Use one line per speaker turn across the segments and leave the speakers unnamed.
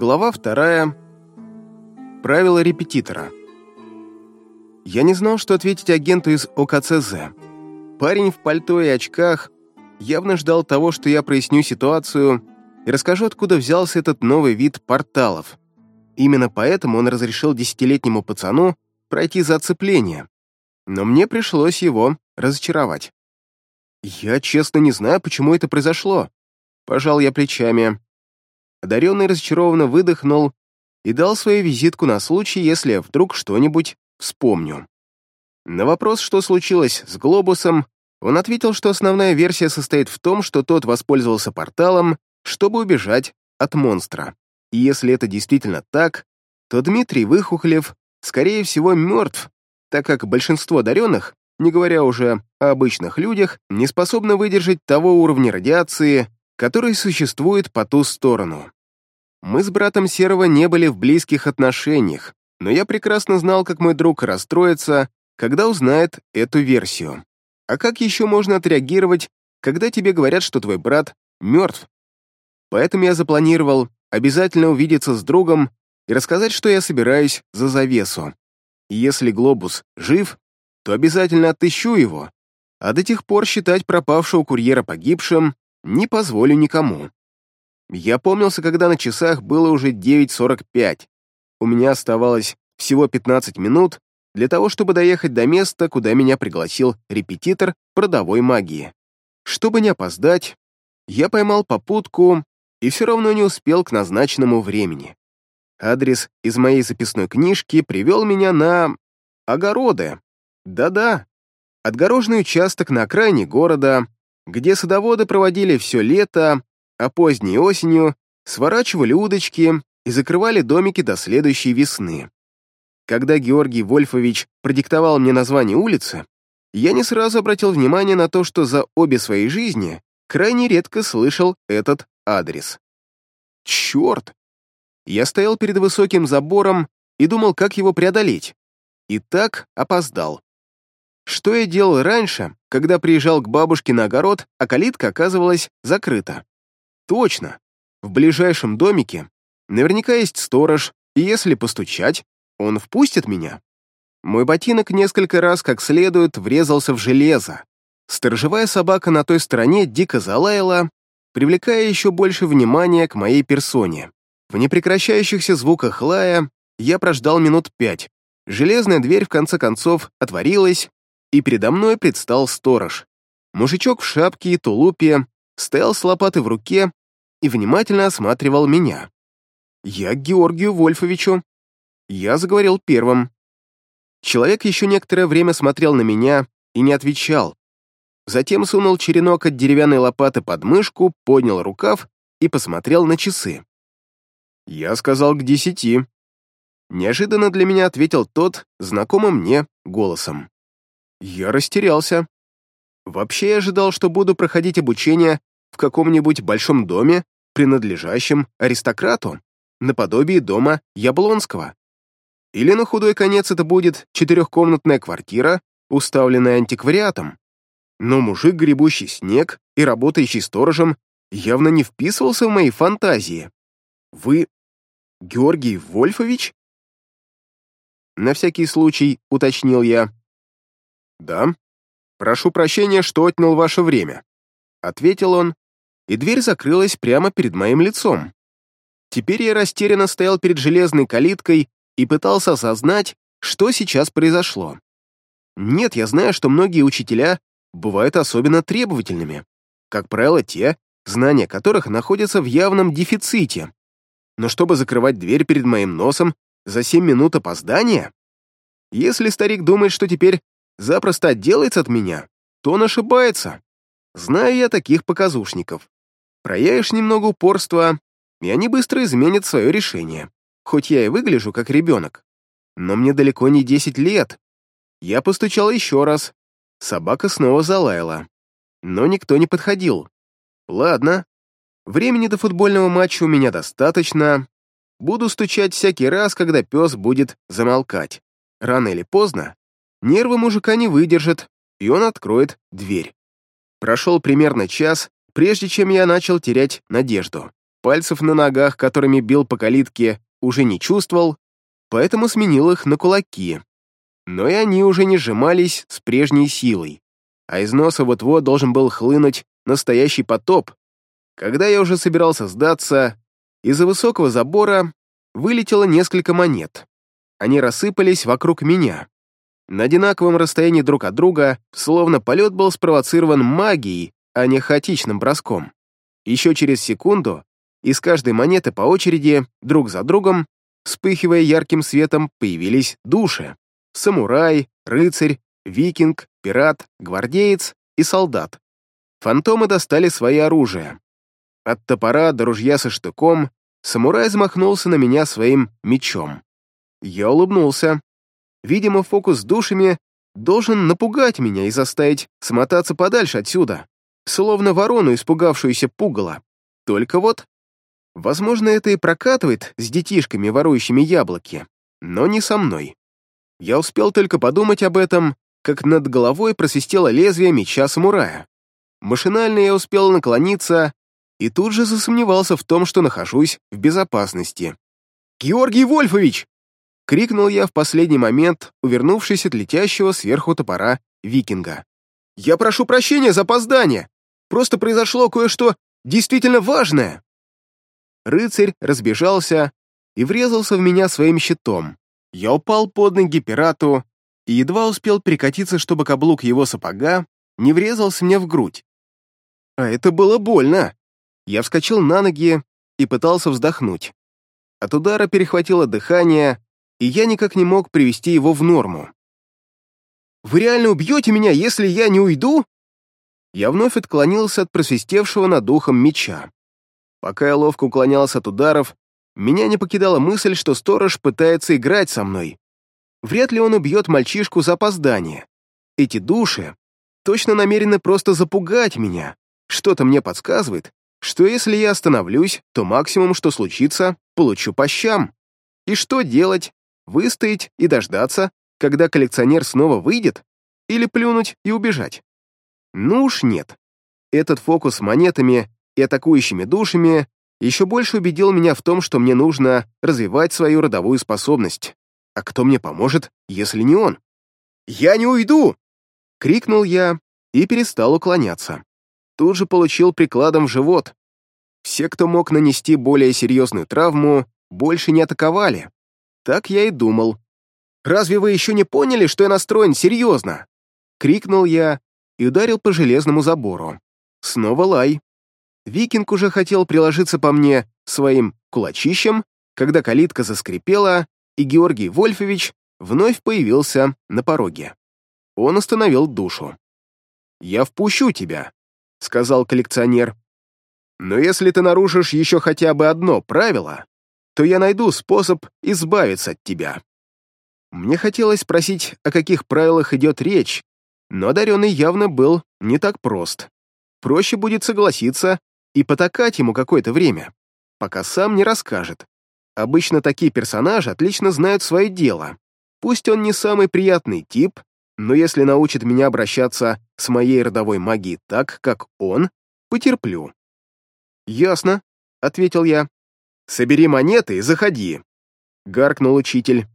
Глава вторая. Правила репетитора. Я не знал, что ответить агенту из ОКЦЗ. Парень в пальто и очках явно ждал того, что я проясню ситуацию и расскажу, откуда взялся этот новый вид порталов. Именно поэтому он разрешил десятилетнему пацану пройти за оцепление. Но мне пришлось его разочаровать. Я честно не знаю, почему это произошло. Пожал я плечами. Одаренный разочарованно выдохнул и дал свою визитку на случай, если вдруг что-нибудь вспомню. На вопрос, что случилось с глобусом, он ответил, что основная версия состоит в том, что тот воспользовался порталом, чтобы убежать от монстра. И если это действительно так, то Дмитрий Выхухлев, скорее всего, мертв, так как большинство одаренных, не говоря уже о обычных людях, не способны выдержать того уровня радиации, который существует по ту сторону. Мы с братом Серого не были в близких отношениях, но я прекрасно знал, как мой друг расстроится, когда узнает эту версию. А как еще можно отреагировать, когда тебе говорят, что твой брат мертв? Поэтому я запланировал обязательно увидеться с другом и рассказать, что я собираюсь за завесу. И если глобус жив, то обязательно отыщу его, а до тех пор считать пропавшего курьера погибшим не позволю никому. Я помнился, когда на часах было уже 9.45. У меня оставалось всего 15 минут для того, чтобы доехать до места, куда меня пригласил репетитор продовой магии. Чтобы не опоздать, я поймал попутку и все равно не успел к назначенному времени. Адрес из моей записной книжки привел меня на... огороды. Да-да, отгороженный участок на окраине города, где садоводы проводили все лето, а поздней осенью сворачивали удочки и закрывали домики до следующей весны. Когда Георгий Вольфович продиктовал мне название улицы, я не сразу обратил внимание на то, что за обе своей жизни крайне редко слышал этот адрес. Черт! Я стоял перед высоким забором и думал, как его преодолеть. И так опоздал. Что я делал раньше, когда приезжал к бабушке на огород, а калитка оказывалась закрыта? Точно. В ближайшем домике наверняка есть сторож, и если постучать, он впустит меня. Мой ботинок несколько раз как следует врезался в железо. Сторожевая собака на той стороне дико залаяла, привлекая еще больше внимания к моей персоне. В непрекращающихся звуках лая я прождал минут пять. Железная дверь в конце концов отворилась, и передо мной предстал сторож. Мужичок в шапке и тулупе стоял с лопатой в руке и внимательно осматривал меня. «Я к Георгию Вольфовичу». Я заговорил первым. Человек еще некоторое время смотрел на меня и не отвечал. Затем сунул черенок от деревянной лопаты под мышку, поднял рукав и посмотрел на часы. Я сказал к десяти. Неожиданно для меня ответил тот, знакомым мне, голосом. Я растерялся. Вообще я ожидал, что буду проходить обучение в каком-нибудь большом доме, принадлежащем аристократу, наподобие дома Яблонского. Или на худой конец это будет четырехкомнатная квартира, уставленная антиквариатом. Но мужик, гребущий снег и работающий сторожем, явно не вписывался в мои фантазии. Вы Георгий Вольфович? На всякий случай уточнил я. Да. Прошу прощения, что отнял ваше время. Ответил он, и дверь закрылась прямо перед моим лицом. Теперь я растерянно стоял перед железной калиткой и пытался осознать, что сейчас произошло. Нет, я знаю, что многие учителя бывают особенно требовательными. Как правило, те, знания которых находятся в явном дефиците но чтобы закрывать дверь перед моим носом за семь минут опоздания? Если старик думает, что теперь запросто отделается от меня, то он ошибается. Знаю я таких показушников. Проявишь немного упорства, и они быстро изменят свое решение. Хоть я и выгляжу как ребенок. Но мне далеко не десять лет. Я постучал еще раз. Собака снова залаяла. Но никто не подходил. Ладно, Времени до футбольного матча у меня достаточно. Буду стучать всякий раз, когда пес будет замолкать. Рано или поздно нервы мужика не выдержат, и он откроет дверь. Прошел примерно час, прежде чем я начал терять надежду. пальцев на ногах, которыми бил по калитке, уже не чувствовал, поэтому сменил их на кулаки. Но и они уже не сжимались с прежней силой, а из носа вот-вот должен был хлынуть настоящий потоп. Когда я уже собирался сдаться, из-за высокого забора вылетело несколько монет. Они рассыпались вокруг меня. На одинаковом расстоянии друг от друга, словно полет был спровоцирован магией, а не хаотичным броском. Еще через секунду из каждой монеты по очереди, друг за другом, вспыхивая ярким светом, появились души. Самурай, рыцарь, викинг, пират, гвардеец и солдат. Фантомы достали свои оружия. От топора до ружья со штыком самурай замахнулся на меня своим мечом. Я улыбнулся. Видимо, фокус с душами должен напугать меня и заставить смотаться подальше отсюда, словно ворону, испугавшуюся пугало. Только вот, возможно, это и прокатывает с детишками, ворующими яблоки, но не со мной. Я успел только подумать об этом, как над головой просвистело лезвие меча самурая. Машинально я успел наклониться и тут же засомневался в том, что нахожусь в безопасности. «Георгий Вольфович!» — крикнул я в последний момент, увернувшись от летящего сверху топора викинга. «Я прошу прощения за опоздание! Просто произошло кое-что действительно важное!» Рыцарь разбежался и врезался в меня своим щитом. Я упал под ноги пирату и едва успел перекатиться, чтобы каблук его сапога не врезался мне в грудь. А это было больно. Я вскочил на ноги и пытался вздохнуть. От удара перехватило дыхание, и я никак не мог привести его в норму. «Вы реально убьете меня, если я не уйду?» Я вновь отклонился от просвистевшего над духом меча. Пока я ловко уклонялся от ударов, меня не покидала мысль, что сторож пытается играть со мной. Вряд ли он убьет мальчишку за опоздание. Эти души точно намерены просто запугать меня. Что-то мне подсказывает, что если я остановлюсь, то максимум, что случится, получу по щам. И что делать? Выстоять и дождаться, когда коллекционер снова выйдет? Или плюнуть и убежать? Ну уж нет. Этот фокус с монетами и атакующими душами еще больше убедил меня в том, что мне нужно развивать свою родовую способность. А кто мне поможет, если не он? «Я не уйду!» — крикнул я и перестал уклоняться тут же получил прикладом в живот. Все, кто мог нанести более серьезную травму, больше не атаковали. Так я и думал. «Разве вы еще не поняли, что я настроен серьезно?» Крикнул я и ударил по железному забору. Снова лай. Викинг уже хотел приложиться по мне своим кулачищем, когда калитка заскрипела, и Георгий Вольфович вновь появился на пороге. Он остановил душу. «Я впущу тебя», — сказал коллекционер. «Но если ты нарушишь еще хотя бы одно правило, то я найду способ избавиться от тебя». Мне хотелось спросить, о каких правилах идет речь, но одаренный явно был не так прост. Проще будет согласиться и потакать ему какое-то время, пока сам не расскажет. Обычно такие персонажи отлично знают свое дело. Пусть он не самый приятный тип, но если научит меня обращаться с моей родовой магией так, как он, потерплю». «Ясно», — ответил я. «Собери монеты и заходи», — гаркнул учитель.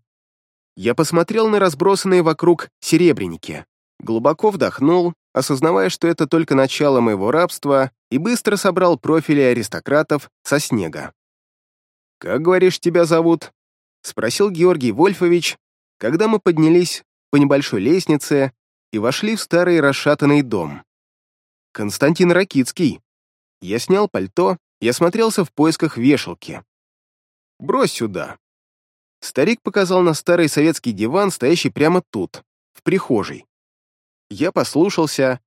Я посмотрел на разбросанные вокруг серебряники, глубоко вдохнул, осознавая, что это только начало моего рабства, и быстро собрал профили аристократов со снега. «Как, говоришь, тебя зовут?» — спросил Георгий Вольфович, когда мы поднялись по небольшой лестнице и вошли в старый расшатанный дом. Константин Ракицкий. Я снял пальто и осмотрелся в поисках вешалки. «Брось сюда». Старик показал на старый советский диван, стоящий прямо тут, в прихожей. Я послушался,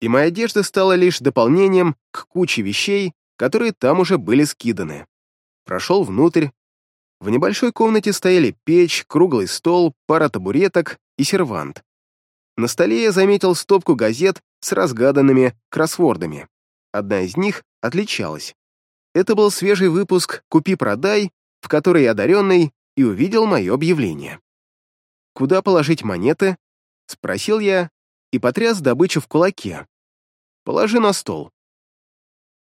и моя одежда стала лишь дополнением к куче вещей, которые там уже были скиданы. Прошел внутрь. В небольшой комнате стояли печь, круглый стол, пара табуреток и сервант. На столе я заметил стопку газет с разгаданными кроссвордами. Одна из них отличалась. Это был свежий выпуск «Купи-продай», в который одаренный и увидел мое объявление. «Куда положить монеты?» — спросил я и потряс добычу в кулаке. «Положи на стол».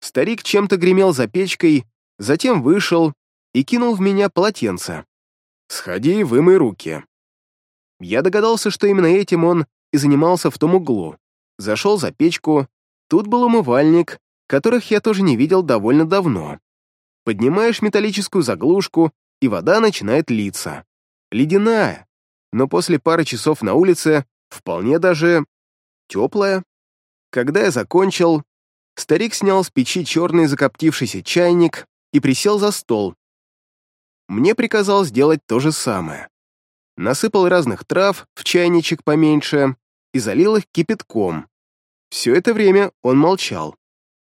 Старик чем-то гремел за печкой, затем вышел и кинул в меня полотенце. «Сходи и вымой руки». Я догадался, что именно этим он и занимался в том углу. Зашел за печку, тут был умывальник, которых я тоже не видел довольно давно. Поднимаешь металлическую заглушку, и вода начинает литься. Ледяная, но после пары часов на улице вполне даже теплая. Когда я закончил, старик снял с печи черный закоптившийся чайник и присел за стол. Мне приказал сделать то же самое. Насыпал разных трав в чайничек поменьше и залил их кипятком. Все это время он молчал.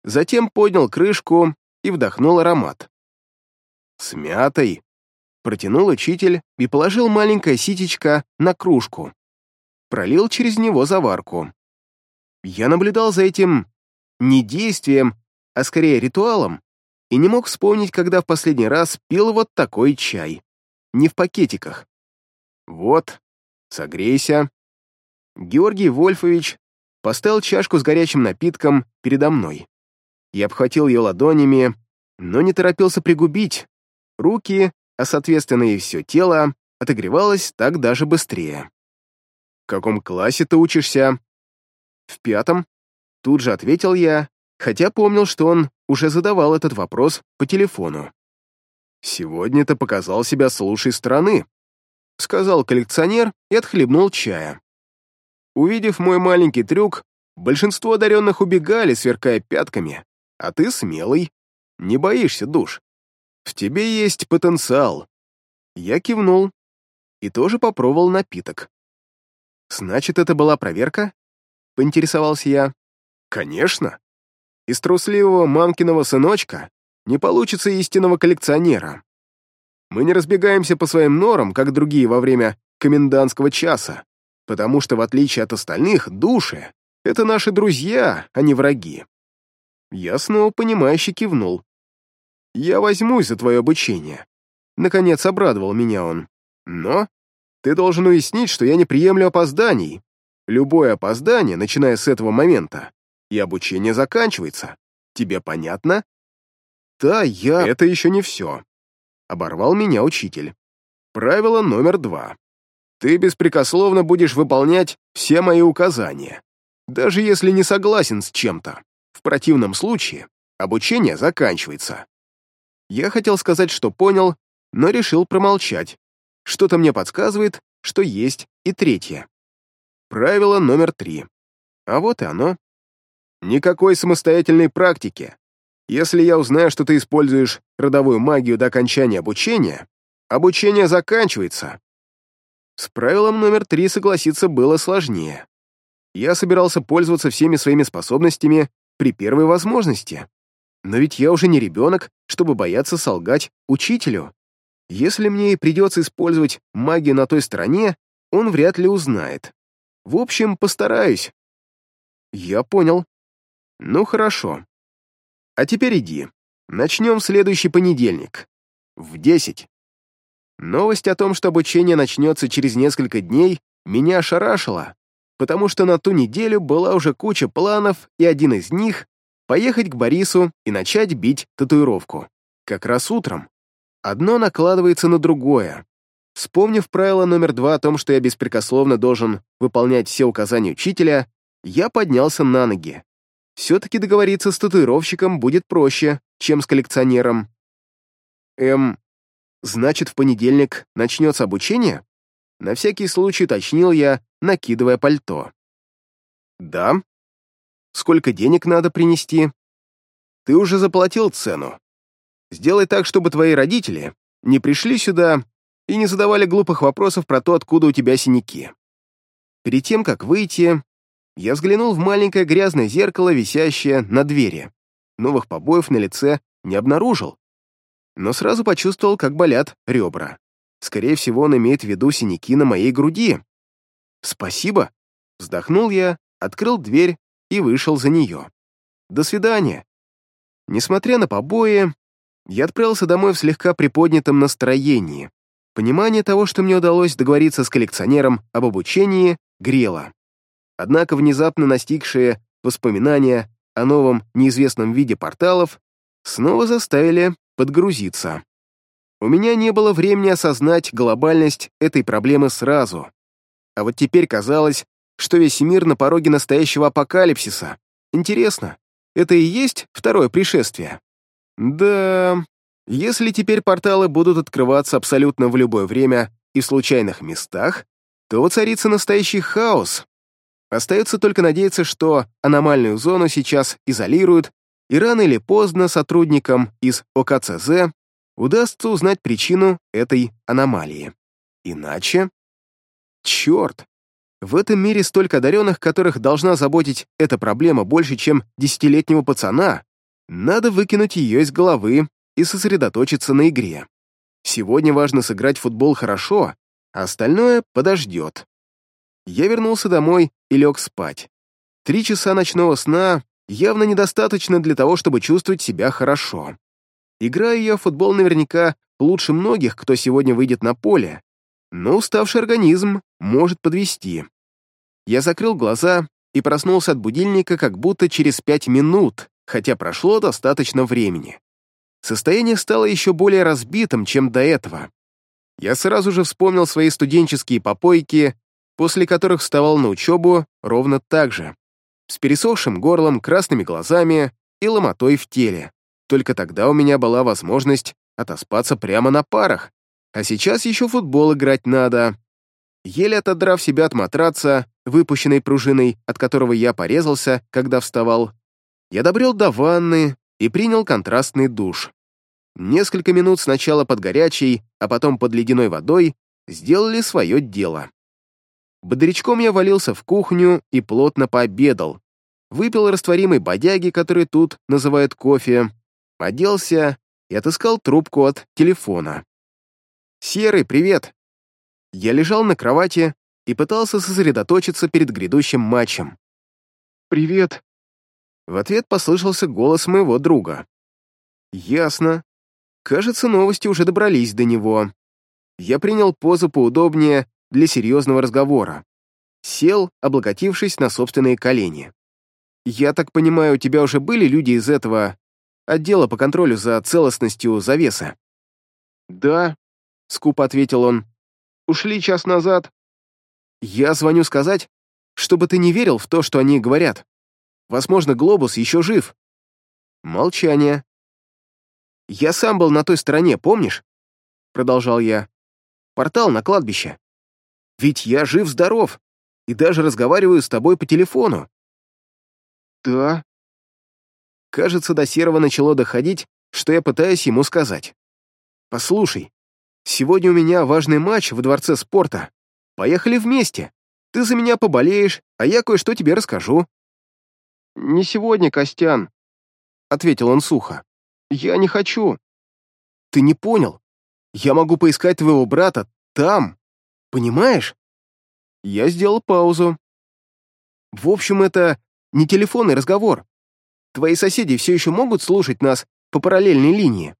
Затем поднял крышку и вдохнул аромат. «С мятой!» Протянул учитель и положил маленькое ситечко на кружку. Пролил через него заварку. Я наблюдал за этим не действием, а скорее ритуалом, и не мог вспомнить, когда в последний раз пил вот такой чай. Не в пакетиках. Вот, согрейся. Георгий Вольфович поставил чашку с горячим напитком передо мной. Я обхватил ее ладонями, но не торопился пригубить. Руки, а соответственно и все тело, отогревалось так даже быстрее. «В каком классе ты учишься?» «В пятом», — тут же ответил я, хотя помнил, что он уже задавал этот вопрос по телефону. «Сегодня ты показал себя с лучшей стороны», — сказал коллекционер и отхлебнул чая. Увидев мой маленький трюк, большинство одаренных убегали, сверкая пятками, а ты смелый, не боишься душ. В тебе есть потенциал. Я кивнул и тоже попробовал напиток. Значит, это была проверка? Поинтересовался я. Конечно. Из трусливого мамкиного сыночка не получится истинного коллекционера. Мы не разбегаемся по своим норам, как другие во время комендантского часа потому что, в отличие от остальных, души — это наши друзья, а не враги. Я снова понимающе кивнул. «Я возьмусь за твое обучение». Наконец обрадовал меня он. «Но ты должен уяснить, что я не приемлю опозданий. Любое опоздание, начиная с этого момента, и обучение заканчивается. Тебе понятно?» «Да, я...» «Это еще не все», — оборвал меня учитель. Правило номер два. Ты беспрекословно будешь выполнять все мои указания, даже если не согласен с чем-то. В противном случае обучение заканчивается. Я хотел сказать, что понял, но решил промолчать. Что-то мне подсказывает, что есть и третье. Правило номер три. А вот и оно. Никакой самостоятельной практики. Если я узнаю, что ты используешь родовую магию до окончания обучения, обучение заканчивается, с правилом номер три согласиться было сложнее. Я собирался пользоваться всеми своими способностями при первой возможности. Но ведь я уже не ребенок, чтобы бояться солгать учителю. Если мне и придется использовать магию на той стороне, он вряд ли узнает. В общем, постараюсь. Я понял. Ну, хорошо. А теперь иди. Начнем следующий понедельник. В десять. Новость о том, что обучение начнется через несколько дней, меня ошарашила, потому что на ту неделю была уже куча планов, и один из них — поехать к Борису и начать бить татуировку. Как раз утром. Одно накладывается на другое. Вспомнив правило номер два о том, что я беспрекословно должен выполнять все указания учителя, я поднялся на ноги. Все-таки договориться с татуировщиком будет проще, чем с коллекционером. Эм, Значит, в понедельник начнется обучение? На всякий случай уточнил я, накидывая пальто. Да. Сколько денег надо принести? Ты уже заплатил цену. Сделай так, чтобы твои родители не пришли сюда и не задавали глупых вопросов про то, откуда у тебя синяки. Перед тем, как выйти, я взглянул в маленькое грязное зеркало, висящее на двери. Новых побоев на лице не обнаружил, но сразу почувствовал, как болят ребра. Скорее всего, он имеет в виду синяки на моей груди. «Спасибо!» Вздохнул я, открыл дверь и вышел за нее. «До свидания!» Несмотря на побои, я отправился домой в слегка приподнятом настроении. Понимание того, что мне удалось договориться с коллекционером об обучении, грело. Однако внезапно настигшие воспоминания о новом неизвестном виде порталов снова заставили подгрузиться. У меня не было времени осознать глобальность этой проблемы сразу. А вот теперь казалось, что весь мир на пороге настоящего апокалипсиса. Интересно, это и есть второе пришествие? Да, если теперь порталы будут открываться абсолютно в любое время и в случайных местах, то воцарится настоящий хаос. Остается только надеяться, что аномальную зону сейчас изолируют, и рано или поздно сотрудникам из ОКЦЗ удастся узнать причину этой аномалии. Иначе... Черт! В этом мире столько одаренных, которых должна заботить эта проблема больше, чем десятилетнего пацана. Надо выкинуть ее из головы и сосредоточиться на игре. Сегодня важно сыграть в футбол хорошо, а остальное подождет. Я вернулся домой и лег спать. Три часа ночного сна явно недостаточно для того, чтобы чувствовать себя хорошо. Играю я в футбол наверняка лучше многих, кто сегодня выйдет на поле, но уставший организм может подвести. Я закрыл глаза и проснулся от будильника как будто через пять минут, хотя прошло достаточно времени. Состояние стало еще более разбитым, чем до этого. Я сразу же вспомнил свои студенческие попойки, после которых вставал на учебу ровно так же, с пересохшим горлом, красными глазами и ломотой в теле. Только тогда у меня была возможность отоспаться прямо на парах. А сейчас еще футбол играть надо. Еле отодрав себя от матраца, выпущенной пружиной, от которого я порезался, когда вставал, я добрел до ванны и принял контрастный душ. Несколько минут сначала под горячей, а потом под ледяной водой сделали свое дело. Бодрячком я валился в кухню и плотно пообедал. Выпил растворимой бодяги, который тут называют кофе, оделся и отыскал трубку от телефона. «Серый, привет!» Я лежал на кровати и пытался сосредоточиться перед грядущим матчем. «Привет!» В ответ послышался голос моего друга. «Ясно. Кажется, новости уже добрались до него. Я принял позу поудобнее для серьезного разговора. Сел, облокотившись на собственные колени. «Я так понимаю, у тебя уже были люди из этого отдела по контролю за целостностью завеса?» «Да», — скупо ответил он. «Ушли час назад». «Я звоню сказать, чтобы ты не верил в то, что они говорят. Возможно, Глобус еще жив». Молчание. «Я сам был на той стороне, помнишь?» Продолжал я. «Портал на кладбище. Ведь я жив-здоров и даже разговариваю с тобой по телефону». «Да», Кажется, до Серого начало доходить, что я пытаюсь ему сказать. «Послушай, сегодня у меня важный матч в Дворце спорта. Поехали вместе. Ты за меня поболеешь, а я кое-что тебе расскажу». «Не сегодня, Костян», — ответил он сухо. «Я не хочу». «Ты не понял. Я могу поискать твоего брата там. Понимаешь?» Я сделал паузу. «В общем, это не телефонный разговор. Твои соседи все еще могут слушать нас по параллельной линии?»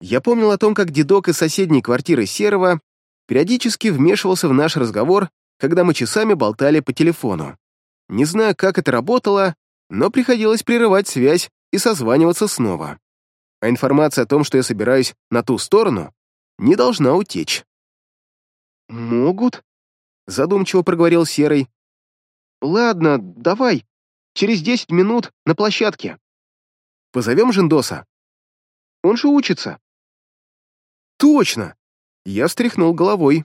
Я помнил о том, как дедок из соседней квартиры Серого периодически вмешивался в наш разговор, когда мы часами болтали по телефону. Не знаю, как это работало, но приходилось прерывать связь и созваниваться снова. А информация о том, что я собираюсь на ту сторону, не должна утечь. «Могут?» — задумчиво проговорил Серый. «Ладно, давай, Через десять минут на площадке. Позовем Жендоса. Он же учится. Точно! Я встряхнул головой.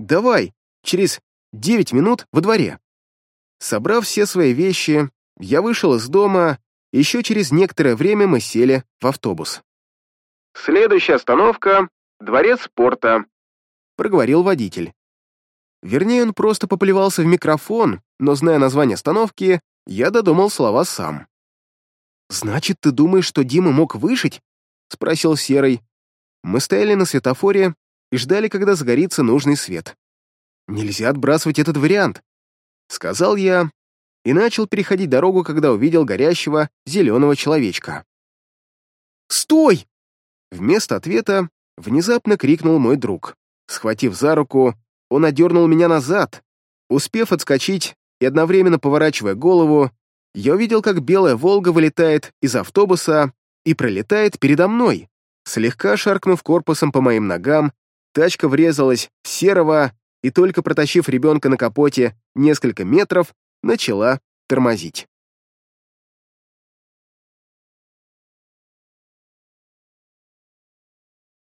Давай, через девять минут во дворе. Собрав все свои вещи, я вышел из дома, еще через некоторое время мы сели в автобус. «Следующая остановка — дворец спорта», — проговорил водитель. Вернее, он просто поплевался в микрофон, но, зная название остановки, я додумал слова сам. «Значит, ты думаешь, что Дима мог выжить?» — спросил Серый. Мы стояли на светофоре и ждали, когда загорится нужный свет. «Нельзя отбрасывать этот вариант», — сказал я и начал переходить дорогу, когда увидел горящего зеленого человечка. «Стой!» Вместо ответа внезапно крикнул мой друг. Схватив за руку, он одернул меня назад. Успев отскочить, и одновременно поворачивая голову, я увидел, как белая «Волга» вылетает из автобуса и пролетает передо мной. Слегка шаркнув корпусом по моим ногам, тачка врезалась в серого и, только протащив ребенка на капоте несколько метров, начала тормозить.